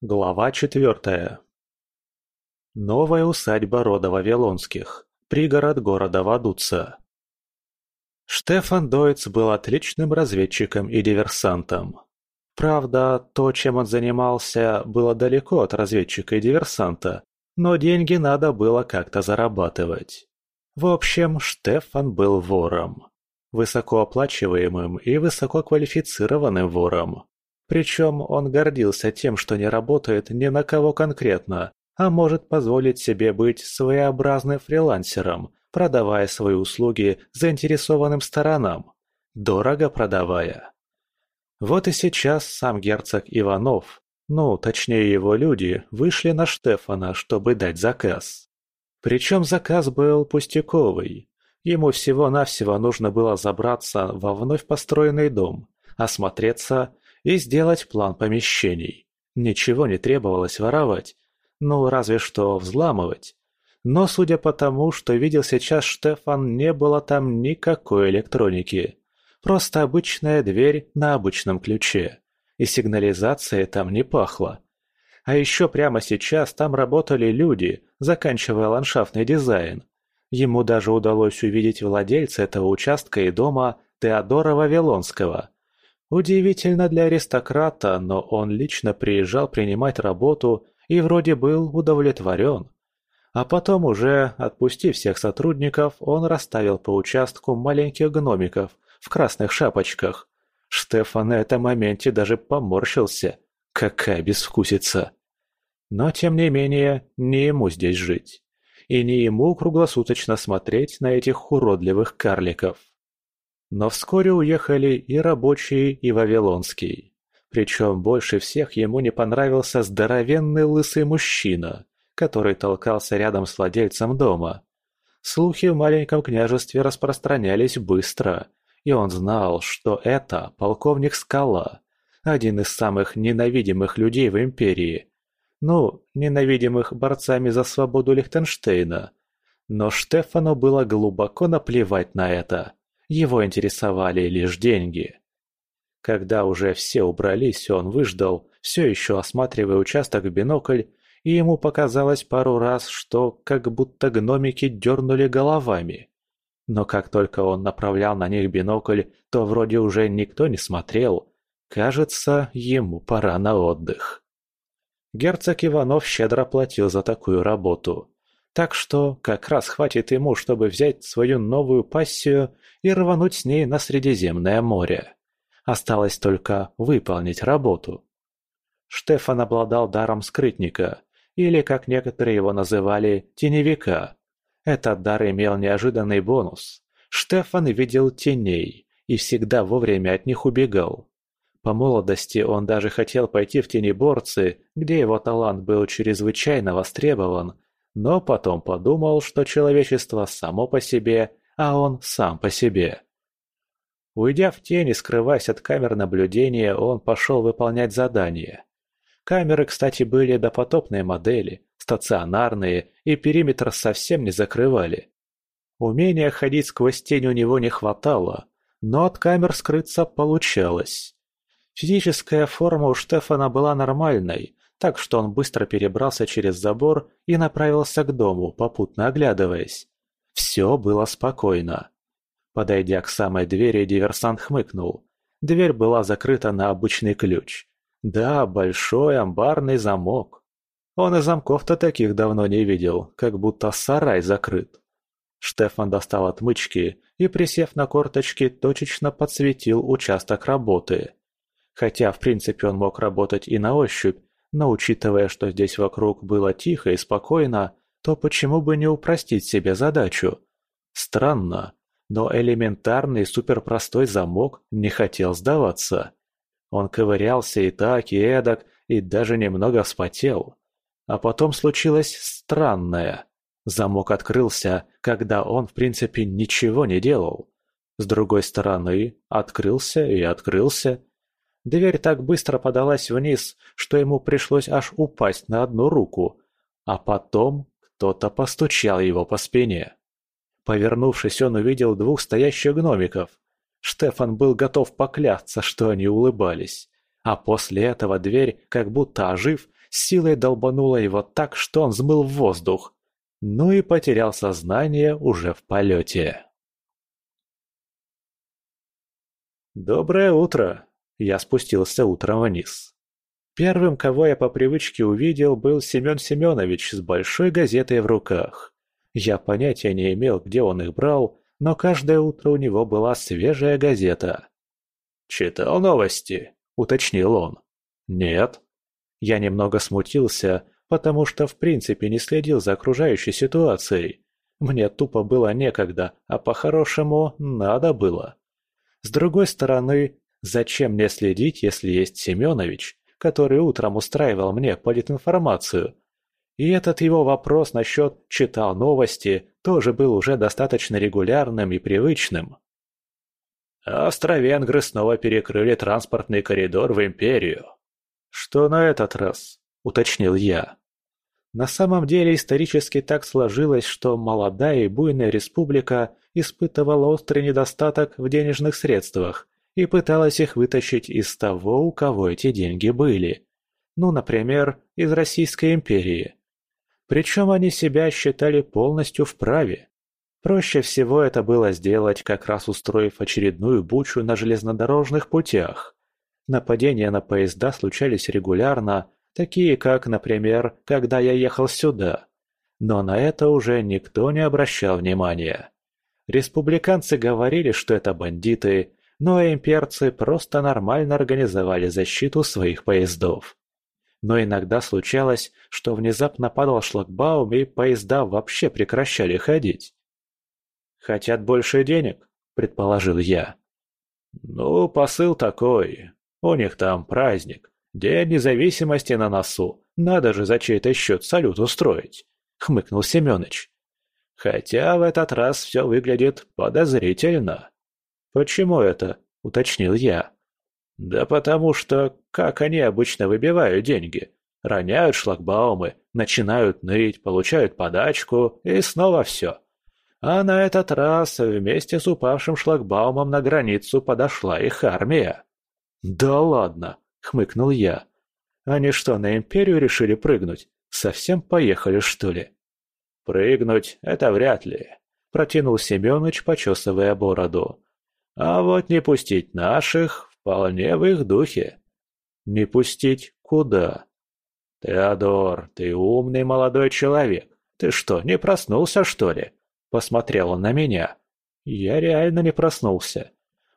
Глава четвертая. Новая усадьба рода Вавилонских. Пригород города Вадуца. Штефан Дойц был отличным разведчиком и диверсантом. Правда, то, чем он занимался, было далеко от разведчика и диверсанта, но деньги надо было как-то зарабатывать. В общем, Штефан был вором. Высокооплачиваемым и высококвалифицированным вором. Причем он гордился тем, что не работает ни на кого конкретно, а может позволить себе быть своеобразным фрилансером, продавая свои услуги заинтересованным сторонам, дорого продавая. Вот и сейчас сам герцог Иванов, ну, точнее его люди, вышли на Штефана, чтобы дать заказ. Причем заказ был пустяковый. Ему всего-навсего нужно было забраться во вновь построенный дом, осмотреться и сделать план помещений. Ничего не требовалось воровать, ну разве что взламывать. Но судя по тому, что видел сейчас Штефан, не было там никакой электроники. Просто обычная дверь на обычном ключе. И сигнализация там не пахло. А еще прямо сейчас там работали люди, заканчивая ландшафтный дизайн. Ему даже удалось увидеть владельца этого участка и дома Теодора Вавилонского. Удивительно для аристократа, но он лично приезжал принимать работу и вроде был удовлетворен. А потом уже, отпустив всех сотрудников, он расставил по участку маленьких гномиков в красных шапочках. Штефан на этом моменте даже поморщился. Какая безвкусица! Но, тем не менее, не ему здесь жить. И не ему круглосуточно смотреть на этих уродливых карликов. Но вскоре уехали и рабочие, и Вавилонский. Причем больше всех ему не понравился здоровенный лысый мужчина, который толкался рядом с владельцем дома. Слухи в маленьком княжестве распространялись быстро, и он знал, что это полковник Скала, один из самых ненавидимых людей в империи. Ну, ненавидимых борцами за свободу Лихтенштейна. Но Штефану было глубоко наплевать на это. Его интересовали лишь деньги. Когда уже все убрались, он выждал, все еще осматривая участок в бинокль, и ему показалось пару раз, что как будто гномики дернули головами. Но как только он направлял на них бинокль, то вроде уже никто не смотрел. Кажется, ему пора на отдых. Герцог Иванов щедро платил за такую работу. Так что как раз хватит ему, чтобы взять свою новую пассию и рвануть с ней на Средиземное море. Осталось только выполнить работу. Штефан обладал даром скрытника, или, как некоторые его называли, теневика. Этот дар имел неожиданный бонус. Штефан видел теней и всегда вовремя от них убегал. По молодости он даже хотел пойти в тенеборцы, где его талант был чрезвычайно востребован, но потом подумал, что человечество само по себе а он сам по себе. Уйдя в тень и скрываясь от камер наблюдения, он пошел выполнять задание. Камеры, кстати, были допотопные модели, стационарные, и периметр совсем не закрывали. Умения ходить сквозь тень у него не хватало, но от камер скрыться получалось. Физическая форма у Штефана была нормальной, так что он быстро перебрался через забор и направился к дому, попутно оглядываясь. Все было спокойно. Подойдя к самой двери, диверсант хмыкнул. Дверь была закрыта на обычный ключ. Да, большой амбарный замок. Он и замков-то таких давно не видел, как будто сарай закрыт. Штефан достал отмычки и, присев на корточки, точечно подсветил участок работы. Хотя, в принципе, он мог работать и на ощупь, но учитывая, что здесь вокруг было тихо и спокойно, то почему бы не упростить себе задачу? Странно, но элементарный суперпростой замок не хотел сдаваться. Он ковырялся и так, и эдак, и даже немного вспотел. А потом случилось странное. Замок открылся, когда он, в принципе, ничего не делал. С другой стороны, открылся и открылся. Дверь так быстро подалась вниз, что ему пришлось аж упасть на одну руку. А потом кто-то постучал его по спине. Повернувшись, он увидел двух стоящих гномиков. Штефан был готов поклясться, что они улыбались. А после этого дверь, как будто ожив, с силой долбанула его так, что он взмыл в воздух. Ну и потерял сознание уже в полете. «Доброе утро!» Я спустился утром вниз. Первым, кого я по привычке увидел, был Семен Семенович с большой газетой в руках. Я понятия не имел, где он их брал, но каждое утро у него была свежая газета. «Читал новости?» – уточнил он. «Нет». Я немного смутился, потому что в принципе не следил за окружающей ситуацией. Мне тупо было некогда, а по-хорошему надо было. С другой стороны, зачем мне следить, если есть Семенович, который утром устраивал мне политинформацию? И этот его вопрос насчет «читал новости» тоже был уже достаточно регулярным и привычным. Австро-венгры снова перекрыли транспортный коридор в империю. «Что на этот раз?» – уточнил я. На самом деле исторически так сложилось, что молодая и буйная республика испытывала острый недостаток в денежных средствах и пыталась их вытащить из того, у кого эти деньги были. Ну, например, из Российской империи. Причем они себя считали полностью вправе. Проще всего это было сделать, как раз устроив очередную бучу на железнодорожных путях. Нападения на поезда случались регулярно, такие как, например, когда я ехал сюда. Но на это уже никто не обращал внимания. Республиканцы говорили, что это бандиты, но имперцы просто нормально организовали защиту своих поездов. Но иногда случалось, что внезапно падал шлагбаум и поезда вообще прекращали ходить. «Хотят больше денег?» – предположил я. «Ну, посыл такой. У них там праздник. День независимости на носу. Надо же за чей-то счет салют устроить», — хмыкнул Семёныч. «Хотя в этот раз все выглядит подозрительно». «Почему это?» — уточнил я. «Да потому что, как они обычно выбивают деньги? Роняют шлагбаумы, начинают ныть, получают подачку и снова все. А на этот раз вместе с упавшим шлагбаумом на границу подошла их армия. «Да ладно!» — хмыкнул я. «Они что, на Империю решили прыгнуть? Совсем поехали, что ли?» «Прыгнуть — это вряд ли», — протянул Семёныч, почесывая бороду. «А вот не пустить наших вполне в их духе». «Не пустить куда?» «Теодор, ты умный молодой человек. Ты что, не проснулся, что ли?» Посмотрел он на меня. Я реально не проснулся.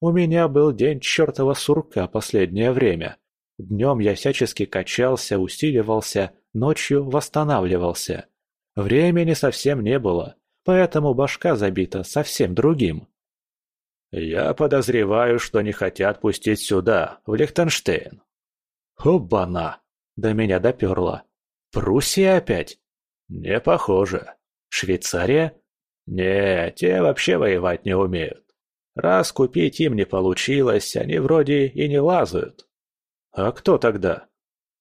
У меня был день чертова сурка последнее время. Днем я всячески качался, усиливался, ночью восстанавливался. Времени совсем не было, поэтому башка забита совсем другим. «Я подозреваю, что не хотят пустить сюда, в Лихтенштейн». «Обана!» — до меня доперло. «Пруссия опять?» «Не похоже. Швейцария?» «Не, те вообще воевать не умеют. Раз купить им не получилось, они вроде и не лазают. А кто тогда?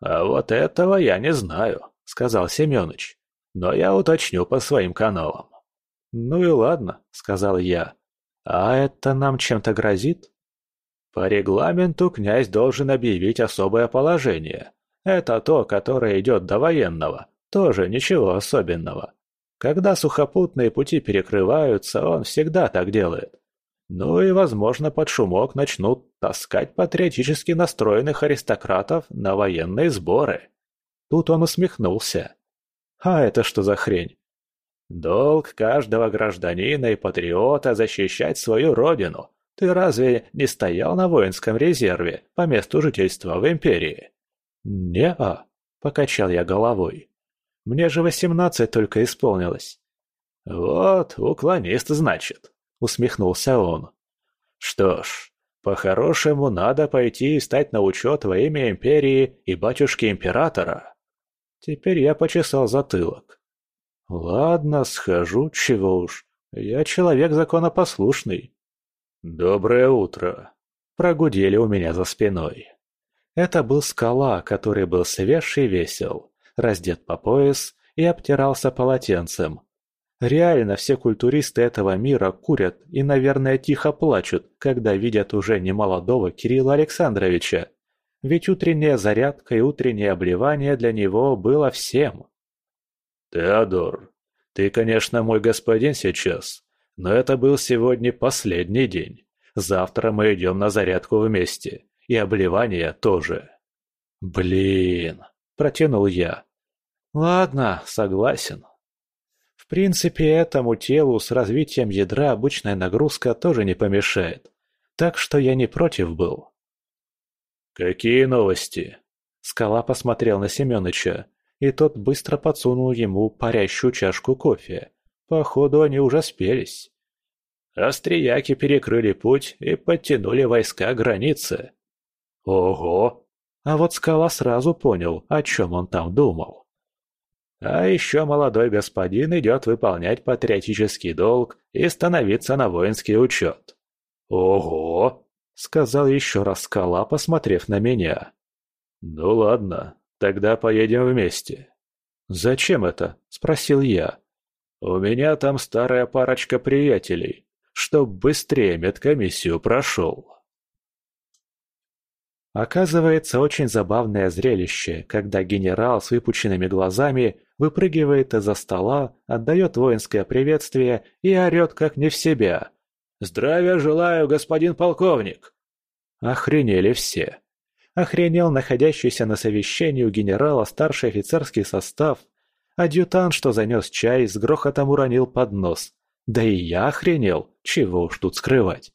А вот этого я не знаю, сказал Семёныч. Но я уточню по своим каналам. Ну и ладно, сказал я. А это нам чем-то грозит? По регламенту князь должен объявить особое положение. Это то, которое идет до военного. Тоже ничего особенного. Когда сухопутные пути перекрываются, он всегда так делает. Ну и, возможно, под шумок начнут таскать патриотически настроенных аристократов на военные сборы. Тут он усмехнулся. А это что за хрень? Долг каждого гражданина и патриота защищать свою родину. Ты разве не стоял на воинском резерве по месту жительства в империи? Не-а, покачал я головой. Мне же восемнадцать только исполнилось. Вот, уклонист, значит. — усмехнулся он. «Что ж, по-хорошему надо пойти и стать на учет во имя империи и батюшки императора». Теперь я почесал затылок. «Ладно, схожу, чего уж. Я человек законопослушный». «Доброе утро», — прогудели у меня за спиной. Это был скала, который был свеж и весел, раздет по пояс и обтирался полотенцем, Реально все культуристы этого мира курят и, наверное, тихо плачут, когда видят уже немолодого Кирилла Александровича. ведь утренняя зарядка и утреннее обливание для него было всем. «Теодор, ты, конечно, мой господин сейчас, но это был сегодня последний день. Завтра мы идем на зарядку вместе, и обливание тоже». «Блин», – протянул я. «Ладно, согласен». В принципе, этому телу с развитием ядра обычная нагрузка тоже не помешает, так что я не против был. «Какие новости?» Скала посмотрел на Семёныча, и тот быстро подсунул ему парящую чашку кофе. Походу, они уже спелись. Острияки перекрыли путь и подтянули войска границы. Ого! А вот Скала сразу понял, о чем он там думал. А еще молодой господин идет выполнять патриотический долг и становиться на воинский учет. Ого! — сказал еще раз скала, посмотрев на меня. «Ну ладно, тогда поедем вместе». «Зачем это?» — спросил я. «У меня там старая парочка приятелей, чтоб быстрее медкомиссию прошел». Оказывается, очень забавное зрелище, когда генерал с выпученными глазами выпрыгивает из-за стола, отдает воинское приветствие и орет как не в себя. «Здравия желаю, господин полковник!» Охренели все. Охренел находящийся на совещании у генерала старший офицерский состав. Адъютант, что занес чай, с грохотом уронил под нос. Да и я охренел, чего уж тут скрывать.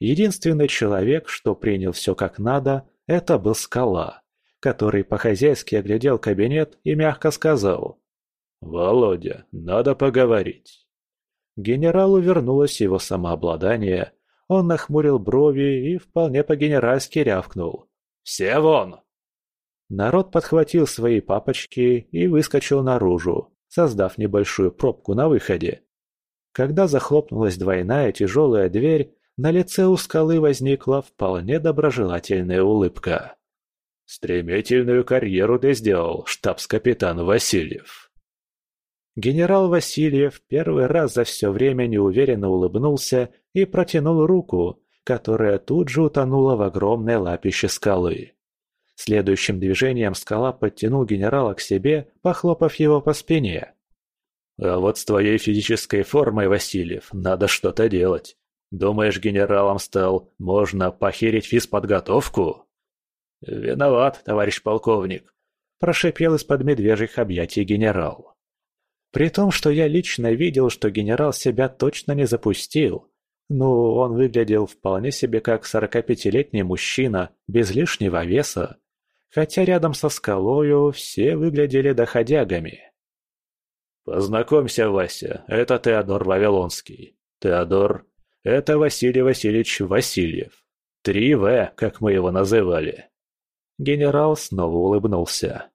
Единственный человек, что принял все как надо, это был Скала, который по-хозяйски оглядел кабинет и мягко сказал «Володя, надо поговорить». Генералу вернулось его самообладание. Он нахмурил брови и вполне по-генеральски рявкнул. «Все вон!» Народ подхватил свои папочки и выскочил наружу, создав небольшую пробку на выходе. Когда захлопнулась двойная тяжелая дверь, на лице у скалы возникла вполне доброжелательная улыбка. «Стремительную карьеру ты сделал, штабс-капитан Васильев!» Генерал Васильев первый раз за все время неуверенно улыбнулся и протянул руку, которая тут же утонула в огромной лапище скалы. Следующим движением скала подтянул генерала к себе, похлопав его по спине. «А вот с твоей физической формой, Васильев, надо что-то делать. Думаешь, генералом стал, можно похерить физподготовку?» «Виноват, товарищ полковник», – прошипел из-под медвежьих объятий генерал. При том, что я лично видел, что генерал себя точно не запустил. Ну, он выглядел вполне себе как 45-летний мужчина, без лишнего веса. Хотя рядом со скалою все выглядели доходягами. «Познакомься, Вася, это Теодор Вавилонский. Теодор – это Василий Васильевич Васильев. Три В, как мы его называли». Генерал снова улыбнулся.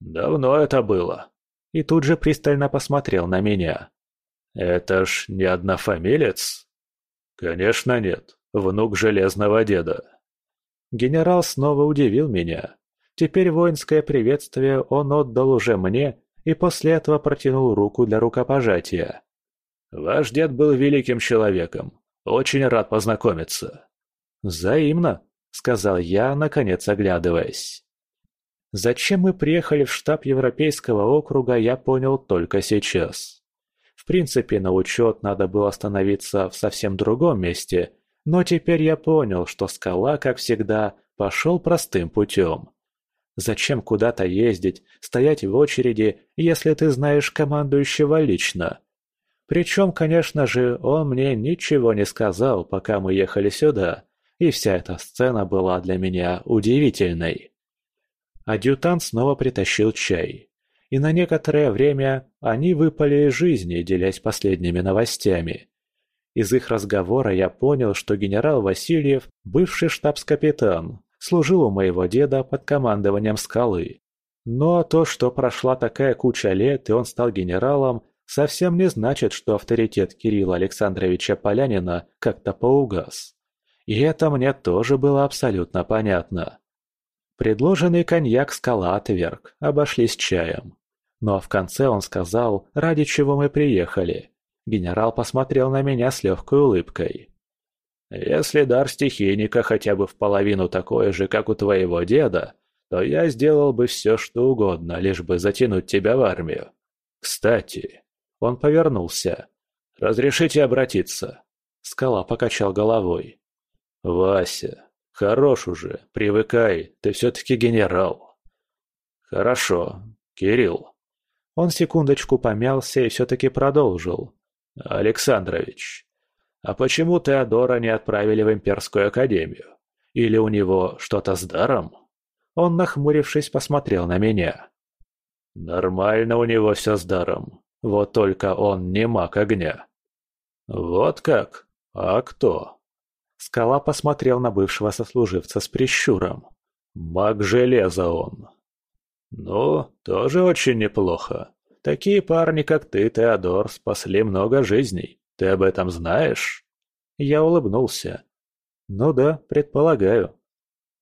«Давно это было и тут же пристально посмотрел на меня. «Это ж не однофамилец?» «Конечно нет, внук Железного Деда». Генерал снова удивил меня. Теперь воинское приветствие он отдал уже мне и после этого протянул руку для рукопожатия. «Ваш дед был великим человеком. Очень рад познакомиться». «Взаимно», — сказал я, наконец оглядываясь. Зачем мы приехали в штаб Европейского округа, я понял только сейчас. Принципе, на учет надо было остановиться в совсем другом месте, но теперь я понял, что скала, как всегда, пошел простым путем. Зачем куда-то ездить, стоять в очереди, если ты знаешь командующего лично? Причем, конечно же, он мне ничего не сказал, пока мы ехали сюда, и вся эта сцена была для меня удивительной. Адъютант снова притащил чай. И на некоторое время они выпали из жизни, делясь последними новостями. Из их разговора я понял, что генерал Васильев, бывший штабс-капитан, служил у моего деда под командованием скалы. Но то, что прошла такая куча лет и он стал генералом, совсем не значит, что авторитет Кирилла Александровича Полянина как-то поугас. И это мне тоже было абсолютно понятно. Предложенный коньяк скала отверг, обошлись чаем. Но в конце он сказал, ради чего мы приехали. Генерал посмотрел на меня с легкой улыбкой. Если дар стихийника хотя бы в половину такой же, как у твоего деда, то я сделал бы все, что угодно, лишь бы затянуть тебя в армию. Кстати, он повернулся. «Разрешите обратиться?» Скала покачал головой. «Вася, хорош уже, привыкай, ты все-таки генерал». «Хорошо, Кирилл». Он секундочку помялся и все-таки продолжил. «Александрович, а почему Теодора не отправили в Имперскую Академию? Или у него что-то с даром?» Он, нахмурившись, посмотрел на меня. «Нормально у него все с даром. Вот только он не маг огня». «Вот как? А кто?» Скала посмотрел на бывшего сослуживца с прищуром. «Маг железа он». «Ну, тоже очень неплохо. Такие парни, как ты, Теодор, спасли много жизней. Ты об этом знаешь?» Я улыбнулся. «Ну да, предполагаю».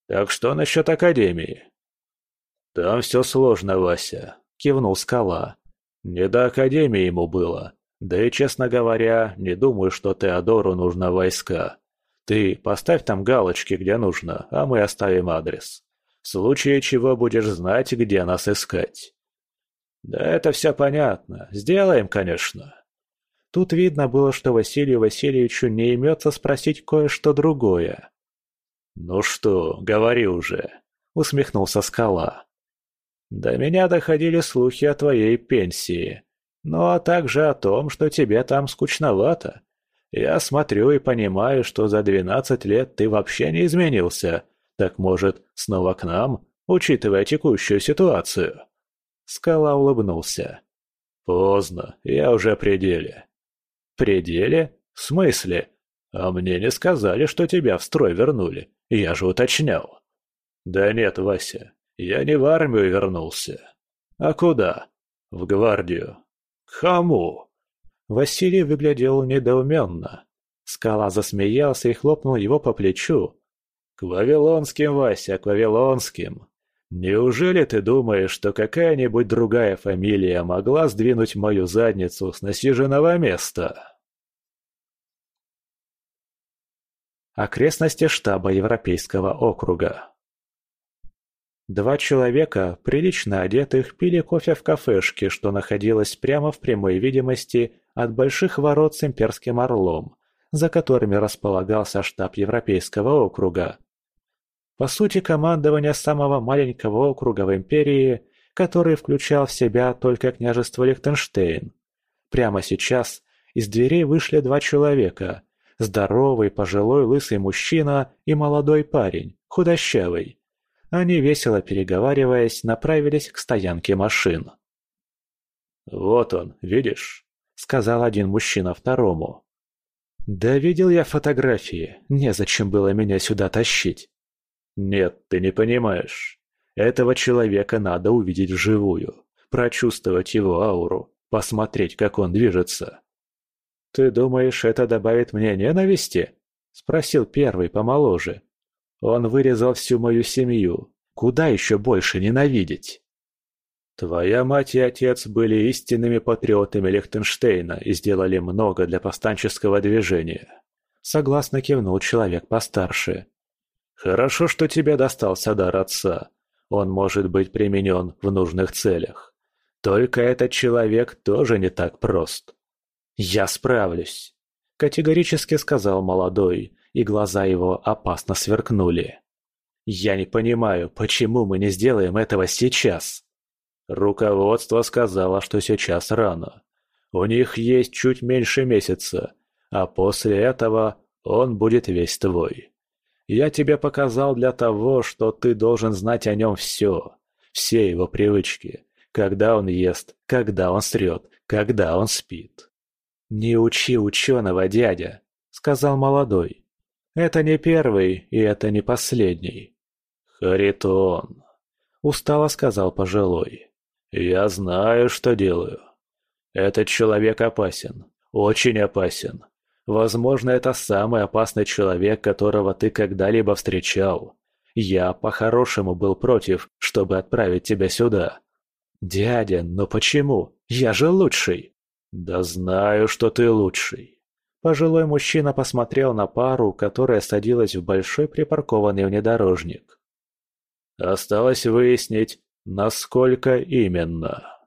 «Так что насчет Академии?» «Там все сложно, Вася», — кивнул Скала. «Не до Академии ему было. Да и, честно говоря, не думаю, что Теодору нужны войска. Ты поставь там галочки, где нужно, а мы оставим адрес. В случае чего будешь знать, где нас искать». «Да это все понятно. Сделаем, конечно». Тут видно было, что Василию Васильевичу не имется спросить кое-что другое. «Ну что, говори уже», — усмехнулся Скала. «До меня доходили слухи о твоей пенсии, ну а также о том, что тебе там скучновато. Я смотрю и понимаю, что за двенадцать лет ты вообще не изменился. Так может, снова к нам, учитывая текущую ситуацию?» Скала улыбнулся. «Поздно, я уже пределе». «Пределе? В смысле? А мне не сказали, что тебя в строй вернули. Я же уточнял». «Да нет, Вася, я не в армию вернулся. А куда? В гвардию. К кому?» Василий выглядел недоуменно. Скала засмеялся и хлопнул его по плечу. «К Вавилонским, Вася, к Вавилонским. Неужели ты думаешь, что какая-нибудь другая фамилия могла сдвинуть мою задницу с насиженного места?» Окрестности штаба Европейского округа Два человека, прилично одетых, пили кофе в кафешке, что находилось прямо в прямой видимости от больших ворот с имперским орлом, за которыми располагался штаб Европейского округа. По сути, командование самого маленького округа в империи, который включал в себя только княжество Лихтенштейн. Прямо сейчас из дверей вышли два человека – здоровый, пожилой, лысый мужчина и молодой парень, худощавый. Они, весело переговариваясь, направились к стоянке машин. «Вот он, видишь?» — сказал один мужчина второму. «Да видел я фотографии, незачем было меня сюда тащить». «Нет, ты не понимаешь. Этого человека надо увидеть вживую, прочувствовать его ауру, посмотреть, как он движется». «Ты думаешь, это добавит мне ненависти?» — спросил первый помоложе. Он вырезал всю мою семью. Куда еще больше ненавидеть? Твоя мать и отец были истинными патриотами Лихтенштейна и сделали много для повстанческого движения. Согласно кивнул человек постарше. Хорошо, что тебе достался дар отца. Он может быть применен в нужных целях. Только этот человек тоже не так прост. Я справлюсь, категорически сказал молодой, и глаза его опасно сверкнули. «Я не понимаю, почему мы не сделаем этого сейчас?» Руководство сказало, что сейчас рано. У них есть чуть меньше месяца, а после этого он будет весь твой. Я тебе показал для того, что ты должен знать о нем все, все его привычки, когда он ест, когда он срет, когда он спит. «Не учи ученого, дядя», — сказал молодой. Это не первый, и это не последний. Харитон, устало сказал пожилой. Я знаю, что делаю. Этот человек опасен, очень опасен. Возможно, это самый опасный человек, которого ты когда-либо встречал. Я по-хорошему был против, чтобы отправить тебя сюда. Дядя, но почему? Я же лучший. Да знаю, что ты лучший. Пожилой мужчина посмотрел на пару, которая садилась в большой припаркованный внедорожник. Осталось выяснить, насколько именно.